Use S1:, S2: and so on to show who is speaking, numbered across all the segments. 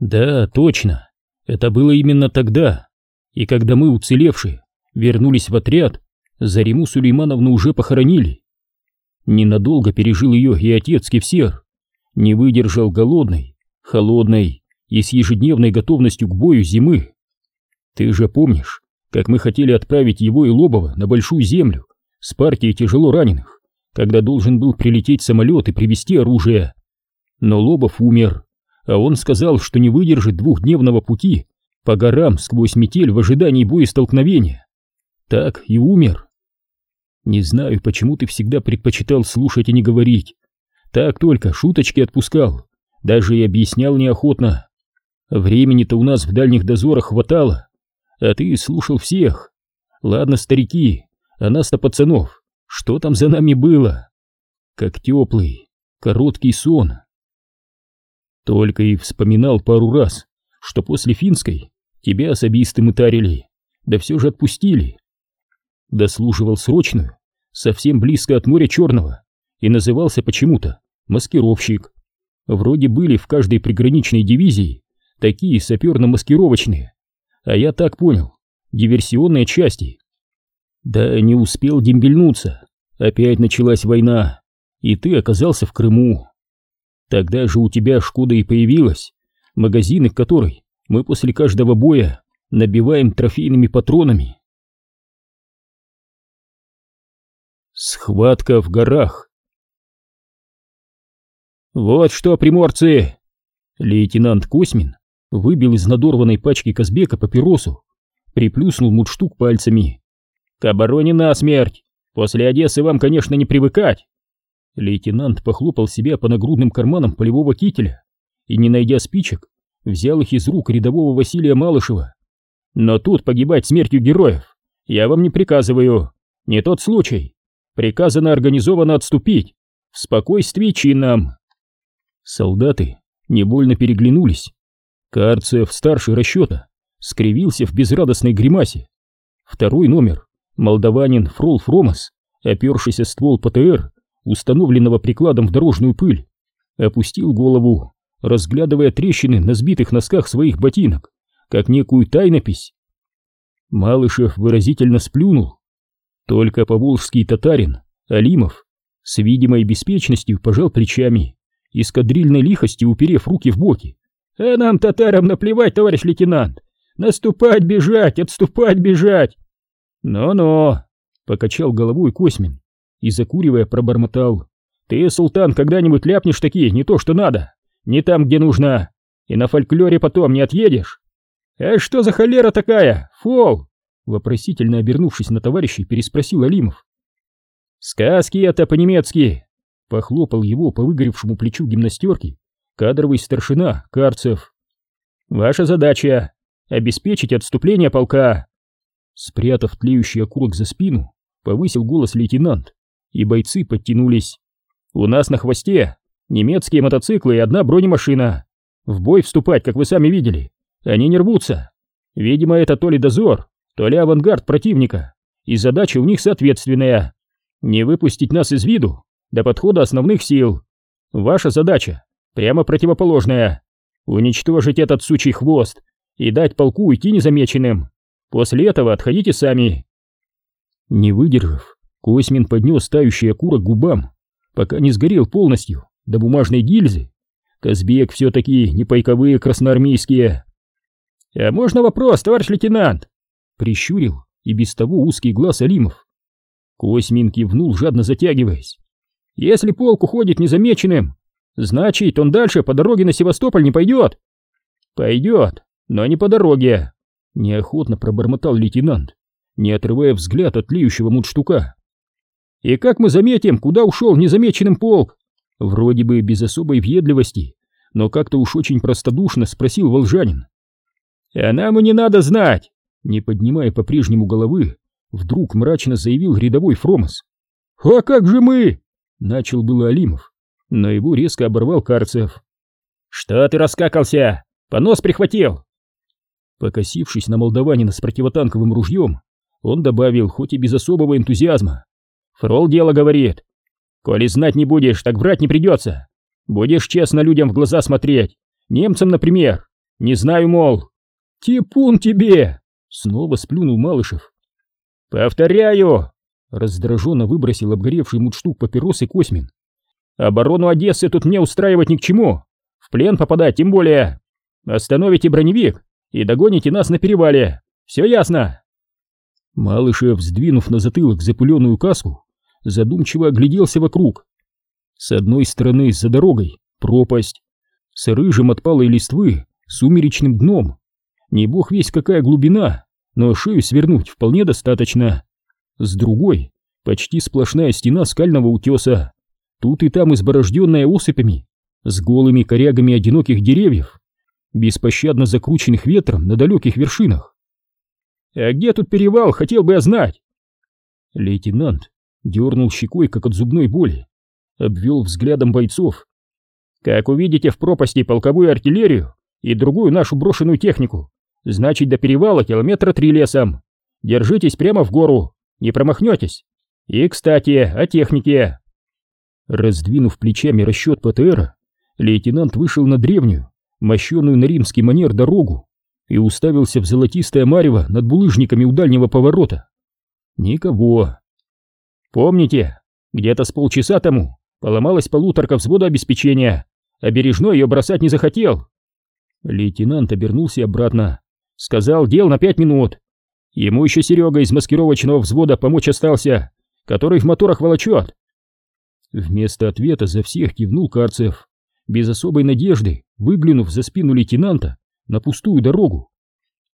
S1: Да, точно. Это было именно тогда. И когда мы, уцелевшие, вернулись в отряд, Зариму Сулеймановну уже похоронили. Ненадолго пережил ее и отец Кевсер. Не выдержал голодной, холодной и с ежедневной готовностью к бою зимы. Ты же помнишь, как мы хотели отправить его и Лобова на Большую Землю с партией тяжело раненых, когда должен был прилететь самолет и привезти оружие. Но Лобов умер, а он сказал, что не выдержит двухдневного пути по горам сквозь метель в ожидании боестолкновения. Так и умер. Не знаю, почему ты всегда предпочитал слушать и не говорить. Так только шуточки отпускал, даже и объяснял неохотно. Времени-то у нас в дальних дозорах хватало, а ты слушал всех. Ладно, старики, а нас-то пацанов, что там за нами было? Как теплый, короткий сон. Только и вспоминал пару раз, что после финской тебя особисты мытарили, да все же отпустили. Дослуживал срочную, совсем близко от моря Черного, и назывался почему-то маскировщик. Вроде были в каждой приграничной дивизии такие саперно-маскировочные, а я так понял, диверсионные части. Да не успел дембельнуться, опять началась война, и ты оказался в Крыму. Тогда же у тебя Шкода и появилась, магазины которой мы после каждого боя набиваем трофейными патронами. Схватка в горах. Вот что, приморцы! Лейтенант Космин выбил из надорванной пачки Казбека папиросу, приплюснул мудштук пальцами. К обороне насмерть! После Одессы вам, конечно, не привыкать. Лейтенант похлопал себя по нагрудным карманам полевого кителя и, не найдя спичек, взял их из рук рядового Василия Малышева. Но тут погибать смертью героев я вам не приказываю. Не тот случай. Приказано организованно отступить. В спокойствии чинам. Солдаты не больно переглянулись. Карцев, старший расчета, скривился в безрадостной гримасе. Второй номер, молдаванин Фрол Фромас, опершийся ствол ПТР, установленного прикладом в дорожную пыль, опустил голову, разглядывая трещины на сбитых носках своих ботинок, как некую тайнопись. Малышев выразительно сплюнул. Только поволжский татарин, Алимов, с видимой беспечностью пожал плечами и с кадрильной лихостью уперев руки в боки. «А нам, татарам, наплевать, товарищ лейтенант! Наступать, бежать, отступать, бежать!» «Но-но!» — покачал головой Космин и, закуривая, пробормотал. «Ты, султан, когда-нибудь ляпнешь такие, не то что надо, не там, где нужно, и на фольклоре потом не отъедешь?» «А что за холера такая, фол?» Вопросительно обернувшись на товарищей, переспросил Алимов. «Сказки это по-немецки!» Похлопал его по выгоревшему плечу гимнастерки кадровый старшина Карцев. «Ваша задача — обеспечить отступление полка!» Спрятав тлеющий окурок за спину, повысил голос лейтенант и бойцы подтянулись. «У нас на хвосте немецкие мотоциклы и одна бронемашина. В бой вступать, как вы сами видели. Они не рвутся. Видимо, это то ли дозор, то ли авангард противника, и задача у них соответственная. Не выпустить нас из виду до подхода основных сил. Ваша задача прямо противоположная. Уничтожить этот сучий хвост и дать полку уйти незамеченным. После этого отходите сами. Не выдержав, Космин поднес тающий окурок губам, пока не сгорел полностью до бумажной гильзы. Казбек все-таки не пайковые красноармейские. «А можно вопрос, товарищ лейтенант?» Прищурил и без того узкий глаз Алимов. Космин кивнул, жадно затягиваясь. «Если полк уходит незамеченным, значит, он дальше по дороге на Севастополь не пойдет?» «Пойдет, но не по дороге», — неохотно пробормотал лейтенант, не отрывая взгляд от тлеющего мундштука. И как мы заметим, куда ушел незамеченным полк? Вроде бы без особой въедливости, но как-то уж очень простодушно спросил волжанин. А нам и не надо знать, не поднимая по-прежнему головы, вдруг мрачно заявил рядовой Фромас. А как же мы? Начал было Алимов, но его резко оборвал Карцев. Что ты раскакался? Понос прихватил? Покосившись на молдаванина с противотанковым ружьем, он добавил, хоть и без особого энтузиазма. Фрол дело говорит. Коли знать не будешь, так врать не придется. Будешь честно людям в глаза смотреть. Немцам, например. Не знаю, мол. Типун тебе! Снова сплюнул Малышев. Повторяю! Раздраженно выбросил обгоревший мундштук папиросы Космин. Оборону Одессы тут мне устраивать ни к чему. В плен попадать тем более. Остановите броневик и догоните нас на перевале. Все ясно?» Малышев, сдвинув на затылок запыленную каску, задумчиво огляделся вокруг. С одной стороны, за дорогой, пропасть. С рыжим от палой листвы, сумеречным дном. Не бог весь какая глубина, но шею свернуть вполне достаточно. С другой, почти сплошная стена скального утеса тут и там изборожденная осыпями, с голыми корягами одиноких деревьев, беспощадно закрученных ветром на далеких вершинах. «А где тут перевал, хотел бы я знать?» Лейтенант дернул щекой, как от зубной боли, обвел взглядом бойцов. «Как увидите в пропасти полковую артиллерию и другую нашу брошенную технику, значит до перевала километра три лесом. Держитесь прямо в гору, не промахнетесь. И, кстати, о технике. Раздвинув плечами расчет ПТРа, лейтенант вышел на древнюю, мощенную на римский манер дорогу и уставился в золотистое марево над булыжниками у дальнего поворота. Никого. Помните, где-то с полчаса тому поломалась полуторка взвода обеспечения, а Бережной ее бросать не захотел. Лейтенант обернулся обратно. Сказал, дел на пять минут. Ему еще Серега из маскировочного взвода помочь остался, который в моторах волочет. Вместо ответа за всех кивнул Карцев, без особой надежды, выглянув за спину лейтенанта на пустую дорогу.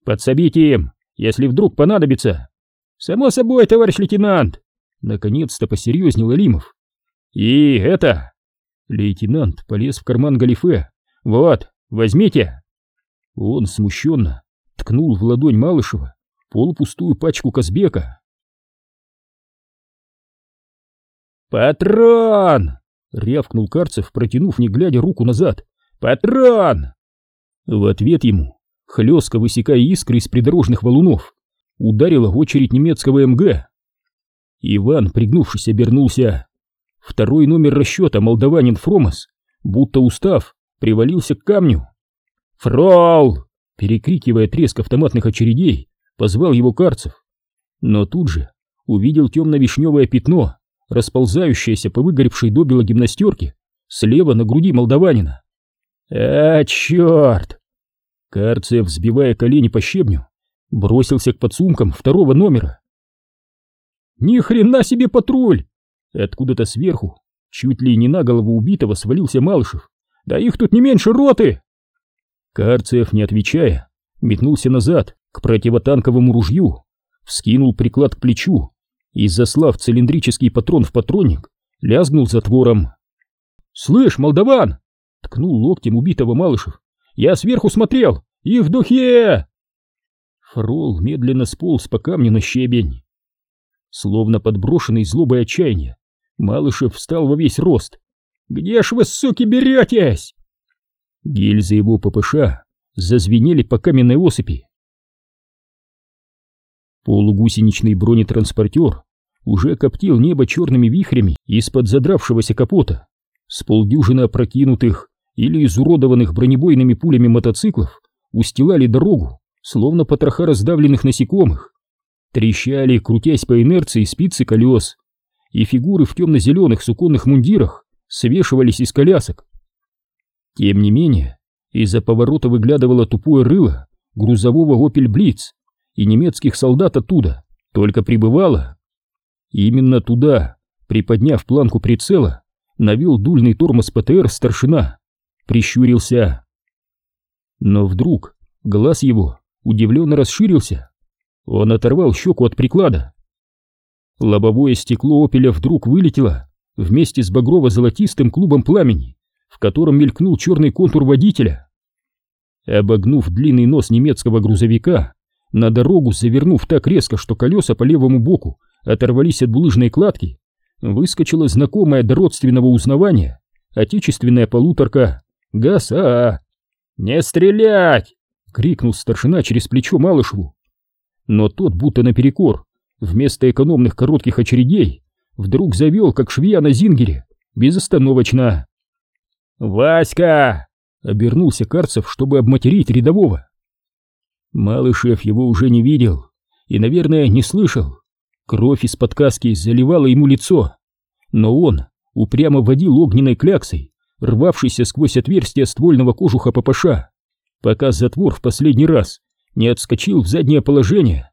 S1: «Подсобите им, если вдруг понадобится!» «Само собой, товарищ лейтенант!» Наконец-то посерьезнел Алимов. «И это...» Лейтенант полез в карман галифе. «Вот, возьмите!» Он смущенно ткнул в ладонь Малышева полупустую пачку Казбека. «Патрон!» — рявкнул Карцев, протянув, не глядя, руку назад. «Патрон!» В ответ ему, хлестко высекая искры из придорожных валунов, ударила очередь немецкого МГ. Иван, пригнувшись, обернулся. Второй номер расчета, молдаванин Фромас, будто устав, привалился к камню. «Фрол!» Перекрикивая треск автоматных очередей, позвал его Карцев. Но тут же увидел темно-вишневое пятно, расползающаяся по выгоревшей добело гимнастерке, слева на груди молдаванина. «А, черт!» Карцев, взбивая колени по щебню, бросился к подсумкам второго номера. «Ни хрена себе патруль!» Откуда-то сверху, чуть ли не на голову убитого, свалился Малышев. «Да их тут не меньше роты!» Карцев, не отвечая, метнулся назад к противотанковому ружью, вскинул приклад к плечу и, заслав цилиндрический патрон в патронник, лязгнул затвором. «Слышь, молдаван!» — ткнул локтем убитого Малышев. «Я сверху смотрел! Их в духе!» Фрол медленно сполз по камню на щебень. Словно подброшенный злобой отчаяния, Малышев встал во весь рост. «Где ж вы, суки, беретесь?» Гильзы его ППШ зазвенели по каменной осыпи. Полугусеничный бронетранспортер уже коптил небо черными вихрями из-под задравшегося капота. С полдюжины опрокинутых или изуродованных бронебойными пулями мотоциклов устилали дорогу, словно потроха раздавленных насекомых. Трещали, крутясь по инерции спицы колес, и фигуры в темно-зеленых суконных мундирах свешивались из колясок. Тем не менее, из-за поворота выглядывало тупое рыло грузового «Опель Блиц», и немецких солдат оттуда только прибывало. Именно туда, приподняв планку прицела, навел дульный тормоз ПТР старшина, прищурился. Но вдруг глаз его удивленно расширился. Он оторвал щеку от приклада. Лобовое стекло «Опеля» вдруг вылетело вместе с багрово-золотистым клубом пламени, в котором мелькнул черный контур водителя. Обогнув длинный нос немецкого грузовика, на дорогу завернув так резко, что колеса по левому боку оторвались от булыжной кладки, выскочила знакомая до родственного узнавания отечественная полуторка ГАЗ-АА. «Не стрелять!» — крикнул старшина через плечо Малышеву. Но тот, будто наперекор, вместо экономных коротких очередей, вдруг завел, как швея на зингере, безостановочно. «Васька!» обернулся Карцев, чтобы обматерить рядового. Малышев его уже не видел и, наверное, не слышал. Кровь из-под каски заливала ему лицо, но он упрямо водил огненной кляксой, рвавшейся сквозь отверстие ствольного кожуха ППШ, пока затвор в последний раз не отскочил в заднее положение.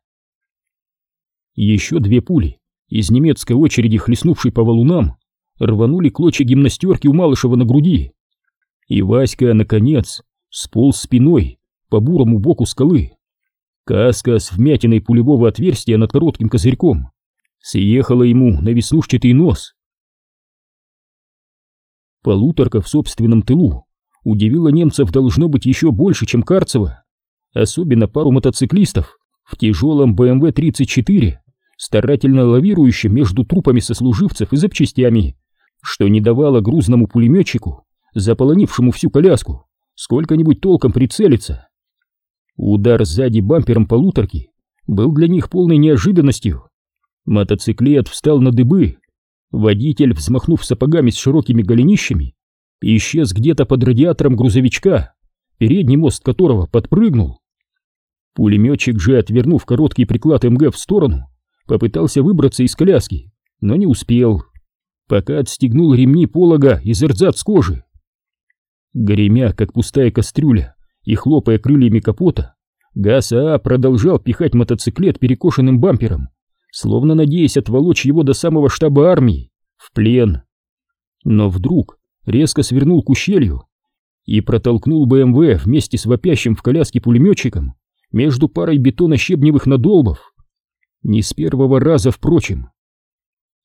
S1: Еще две пули из немецкой очереди, хлестнувшей по валунам, рванули клочья гимнастерки у Малышева на груди. И Васька, наконец, сполз спиной по бурому боку скалы. Каска с вмятиной пулевого отверстия над коротким козырьком съехала ему на веснушчатый нос. Полуторка в собственном тылу удивила немцев должно быть еще больше, чем Карцева. Особенно пару мотоциклистов в тяжелом БМВ-34, старательно лавирующим между трупами сослуживцев и запчастями, что не давало грузному пулеметчику, заполонившему всю коляску, сколько-нибудь толком прицелиться. Удар сзади бампером полуторки был для них полной неожиданностью. Мотоциклет встал на дыбы. Водитель, взмахнув сапогами с широкими голенищами, исчез где-то под радиатором грузовичка, передний мост которого подпрыгнул. Пулеметчик же, отвернув короткий приклад МГ в сторону, попытался выбраться из коляски, но не успел, пока отстегнул ремни полога из эрзац кожи. Гремя, как пустая кастрюля, и хлопая крыльями капота, ГАС-АА продолжал пихать мотоциклет перекошенным бампером, словно надеясь отволочь его до самого штаба армии, в плен. Но вдруг резко свернул к ущелью и протолкнул БМВ вместе с вопящим в коляске пулеметчиком между парой бетона-щебневых надолбов. Не с первого раза, впрочем.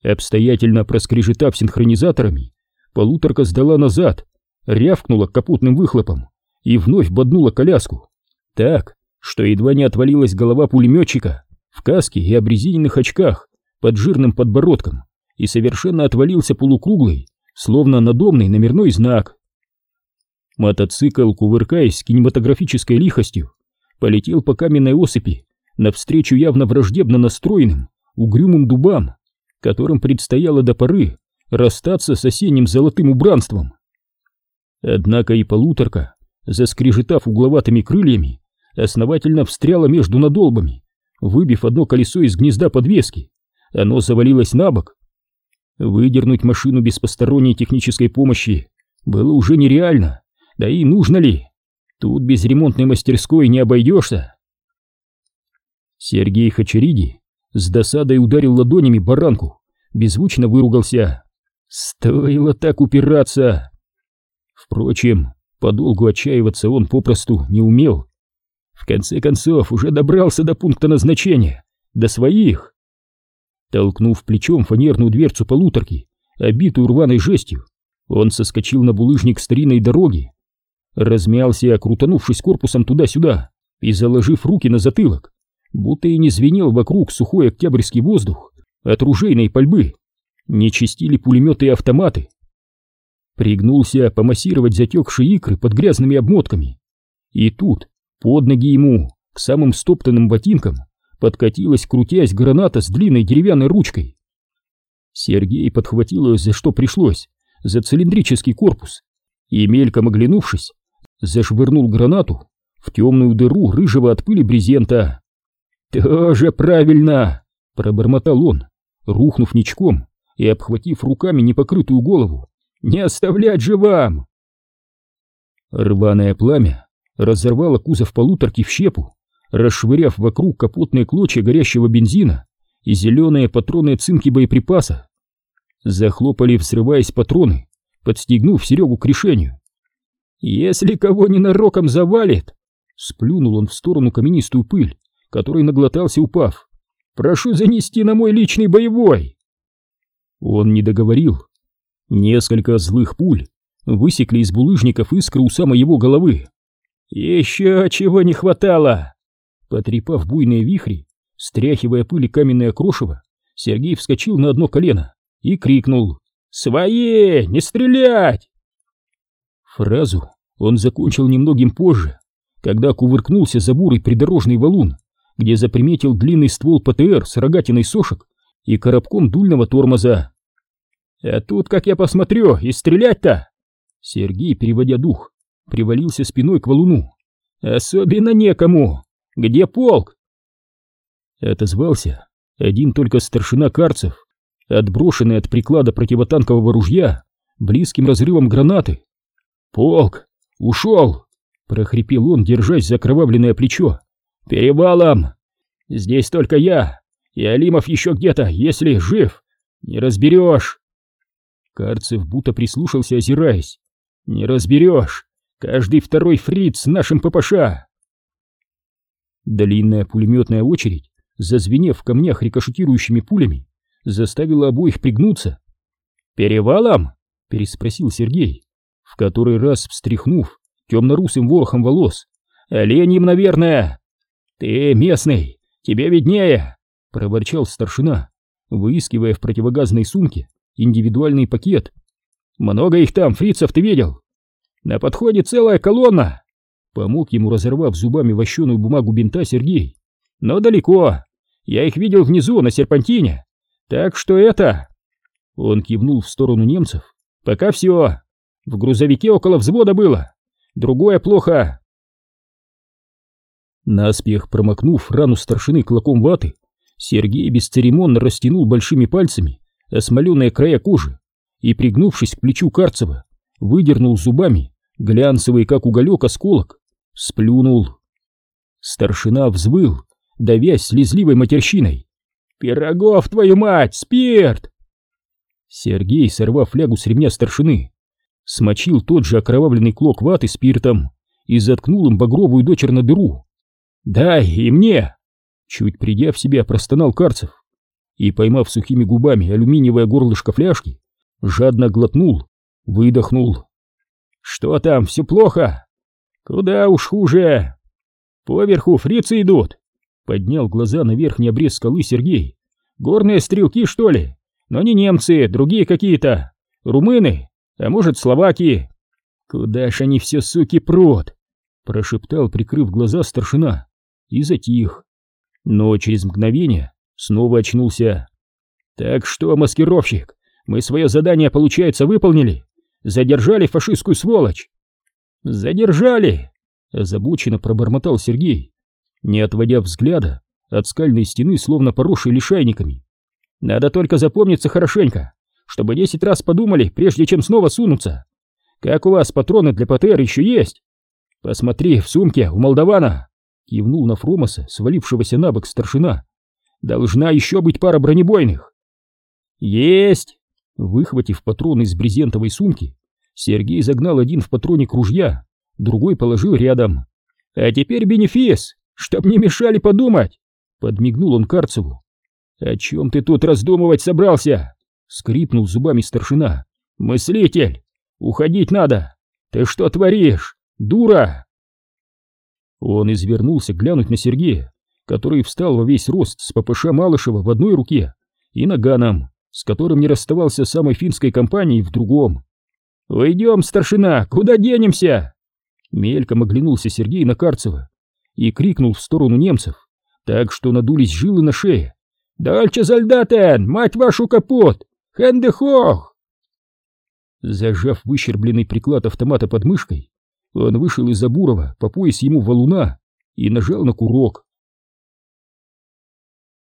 S1: Обстоятельно проскрежетав синхронизаторами, полуторка сдала назад, рявкнула капотным выхлопом и вновь боднула коляску. Так, что едва не отвалилась голова пулеметчика в каске и обрезиненных очках под жирным подбородком и совершенно отвалился полукруглый, словно надомный номерной знак. Мотоцикл, кувыркаясь с кинематографической лихостью, полетел по каменной осыпи навстречу явно враждебно настроенным, угрюмым дубам, которым предстояло до поры расстаться с осенним золотым убранством. Однако и полуторка, заскрежетав угловатыми крыльями, основательно встряла между надолбами, выбив одно колесо из гнезда подвески. Оно завалилось на бок. Выдернуть машину без посторонней технической помощи было уже нереально, да и нужно ли? Тут без ремонтной мастерской не обойдешься. Сергей Хачериди с досадой ударил ладонями баранку, беззвучно выругался. Стоило так упираться. Впрочем, подолгу отчаиваться он попросту не умел. В конце концов, уже добрался до пункта назначения, до своих. Толкнув плечом фанерную дверцу полуторки, обитую рваной жестью, он соскочил на булыжник старинной дороги, размялся, крутанувшись корпусом туда-сюда и заложив руки на затылок, будто и не звенел вокруг сухой октябрьский воздух от ружейной пальбы, не чистили пулеметы и автоматы. Пригнулся помассировать затекшие икры под грязными обмотками. И тут, под ноги ему, к самым стоптанным ботинкам, подкатилась, крутясь, граната с длинной деревянной ручкой. Сергей подхватил ее за что пришлось, за цилиндрический корпус, и, мельком оглянувшись, зашвырнул гранату в темную дыру рыжего от пыли брезента. «Тоже правильно!» — пробормотал он, рухнув ничком и обхватив руками непокрытую голову. «Не оставлять же вам!» Рваное пламя разорвало кузов полуторки в щепу, расшвыряв вокруг капотные клочья горящего бензина и зеленые патроны цинки боеприпаса. Захлопали, взрываясь патроны, подстегнув Серегу к решению. «Если кого ненароком завалит!» Сплюнул он в сторону каменистую пыль, которой наглотался упав. «Прошу занести на мой личный боевой!» Он не договорил. Несколько злых пуль высекли из булыжников искры у самой его головы. «Еще чего не хватало!» Потрепав буйные вихри, стряхивая пыли каменное крошево, Сергей вскочил на одно колено и крикнул «Свои! Не стрелять!» Фразу он закончил немногим позже, когда кувыркнулся за бурый придорожный валун, где заприметил длинный ствол ПТР с рогатиной сошек и коробком дульного тормоза. «А тут, как я посмотрю, и стрелять-то!» Сергей, переводя дух, привалился спиной к валуну. «Особенно некому! Где полк?» Отозвался один только старшина Карцев, отброшенный от приклада противотанкового ружья близким разрывом гранаты. «Полк! Ушел!» — прохрипел он, держась за кровавленное плечо. «Перевалом! Здесь только я, и Алимов еще где-то, если жив. Не разберешь!» Карцев будто прислушался, озираясь. «Не разберешь! Каждый второй фриц нашим ППШ!» Длинная пулеметная очередь, зазвенев в камнях рикошетирующими пулями, заставила обоих пригнуться. «Перевалом?» — переспросил Сергей, в который раз встряхнув темно-русым ворохом волос. «Оленьем, наверное!» «Ты местный, тебе виднее!» — проворчал старшина, выискивая в противогазной сумке индивидуальный пакет. «Много их там, фрицев ты видел?» «На подходе целая колонна!» Помог ему, разорвав зубами вощеную бумагу бинта Сергей. «Но далеко. Я их видел внизу, на серпантине. Так что это...» Он кивнул в сторону немцев. «Пока все. В грузовике около взвода было. Другое плохо». Наспех промокнув рану старшины клоком ваты, Сергей бесцеремонно растянул большими пальцами осмоленные края кожи и, пригнувшись к плечу Карцева, выдернул зубами глянцевый, как уголек, осколок, сплюнул. Старшина взвыл, давясь слезливой матерщиной. «Пирогов, твою мать! Спирт!» Сергей, сорвав флягу с ремня старшины, смочил тот же окровавленный клок ваты спиртом и заткнул им багровую дочерь дыру. «Дай и мне!» Чуть придя в себя, простонал Карцев и, поймав сухими губами алюминиевое горлышко фляжки, жадно глотнул, выдохнул. «Что там, все плохо?» «Куда уж хуже!» «Поверху фрицы идут!» Поднял глаза на верхний обрез скалы Сергей. «Горные стрелки, что ли? Но не немцы, другие какие-то. Румыны, а может, словаки?» «Куда ж они все, суки, прут?» Прошептал, прикрыв глаза старшина, и затих но через мгновение снова очнулся. «Так что, маскировщик, мы свое задание, получается, выполнили? Задержали фашистскую сволочь?» «Задержали!» — озабоченно пробормотал Сергей, не отводя взгляда от скальной стены, словно поросшей лишайниками. «Надо только запомниться хорошенько, чтобы десять раз подумали, прежде чем снова сунуться. Как у вас патроны для ПТР еще есть? Посмотри, в сумке у молдавана кивнул на Фромаса, свалившегося на бок старшина. «Должна еще быть пара бронебойных!» «Есть!» Выхватив патрон из брезентовой сумки, Сергей загнал один в патроник ружья, другой положил рядом. «А теперь бенефис, чтоб не мешали подумать!» Подмигнул он Карцеву. «О чем ты тут раздумывать собрался?» Скрипнул зубами старшина. «Мыслитель! Уходить надо! Ты что творишь, дура?» Он извернулся глянуть на Сергея, который встал во весь рост с ППШ Малышева в одной руке и наганом, с которым не расставался самой финской компанией в другом. «Уйдем, старшина, куда денемся?» Мельком оглянулся Сергей на Карцева и крикнул в сторону немцев, так что надулись жилы на шее. «Дальче зальдатен, мать вашу капот! Хендехох!» Зажав выщербленный приклад автомата под мышкой, он вышел из Забурова по пояс ему валуна и нажал на курок.